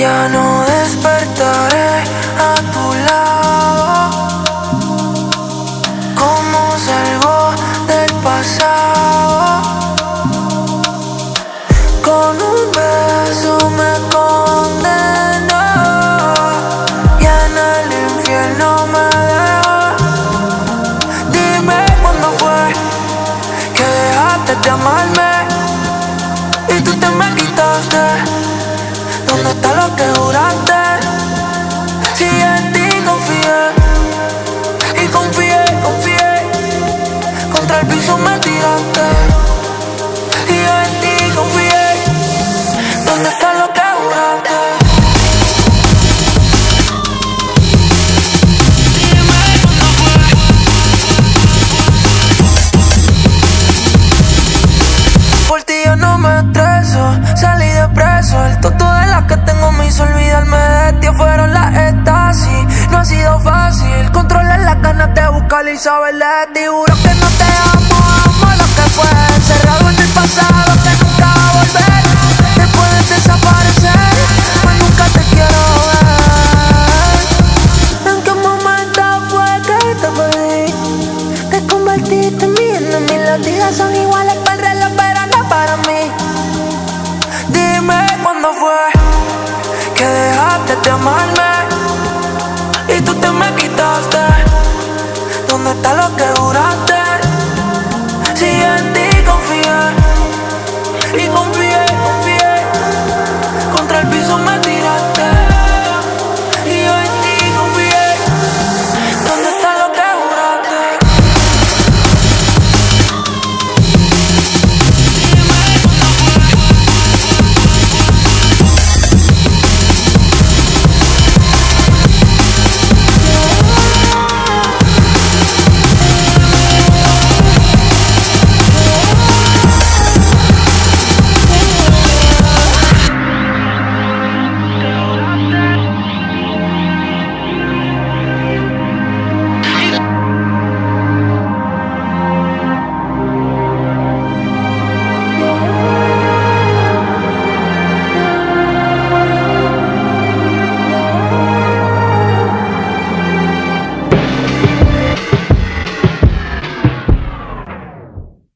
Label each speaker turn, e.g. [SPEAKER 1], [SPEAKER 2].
[SPEAKER 1] Ya no despertaré a tu lado. Como salgo del pasado. Con un beso me condenó. Y en el infierno me dejó. Dime cuándo fue que dejaste de amarme. Y tú te me quitaste. ¿Dónde está Contra el piso me tiraste. Y yo en ti y de ti. Juro que no te amo, amo lo que fue. Encerrado en el pasado que nunca va a volver. Te puedes desaparecer, pues nunca te quiero ver. ¿En qué momento fue que te perdí? Te convertiste en mí, en mí los días son iguales para el reloj, pero no para mí. Dime cuándo fue que dejaste de amarme hasta lo que duraste, si en ti confiar. Y